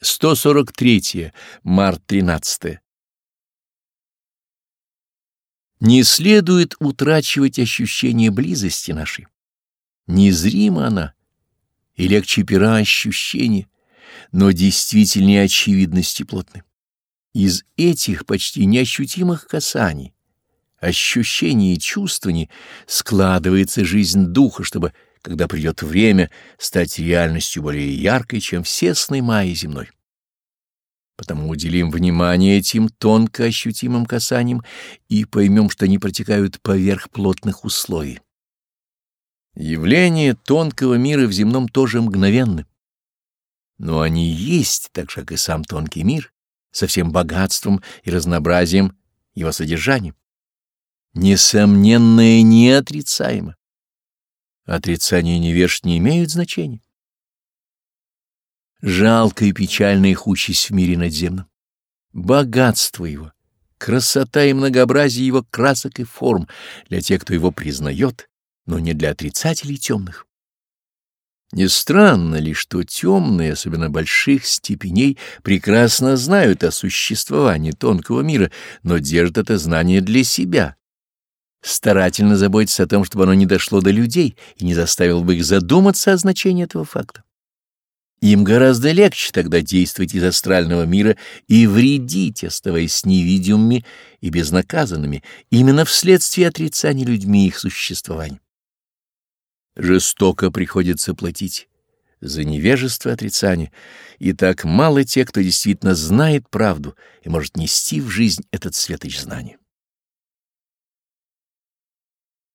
143. Март 13. Не следует утрачивать ощущение близости нашей. Незрима она, и легче пера ощущения, но действительнее очевидности плотны. Из этих почти неощутимых касаний, ощущений и чувствований складывается жизнь духа, чтобы когда придет время, стать реальностью более яркой, чем все сны Майи земной. Потому уделим внимание этим тонко ощутимым касаниям и поймем, что они протекают поверх плотных условий. Явления тонкого мира в земном тоже мгновенны, но они есть, так же, как и сам тонкий мир, со всем богатством и разнообразием его содержания. Несомненное неотрицаемо. Отрицание невежд не имеют значения. Жалко и печальная их участь в мире надземном. Богатство его, красота и многообразие его красок и форм для тех, кто его признает, но не для отрицателей темных. Не странно ли, что темные, особенно больших степеней, прекрасно знают о существовании тонкого мира, но держат это знание для себя, старательно заботиться о том, чтобы оно не дошло до людей и не заставило бы их задуматься о значении этого факта. Им гораздо легче тогда действовать из астрального мира и вредить, оставаясь невидимыми и безнаказанными, именно вследствие отрицания людьми их существования. Жестоко приходится платить за невежество и отрицание, и так мало тех, кто действительно знает правду и может нести в жизнь этот светоч знания.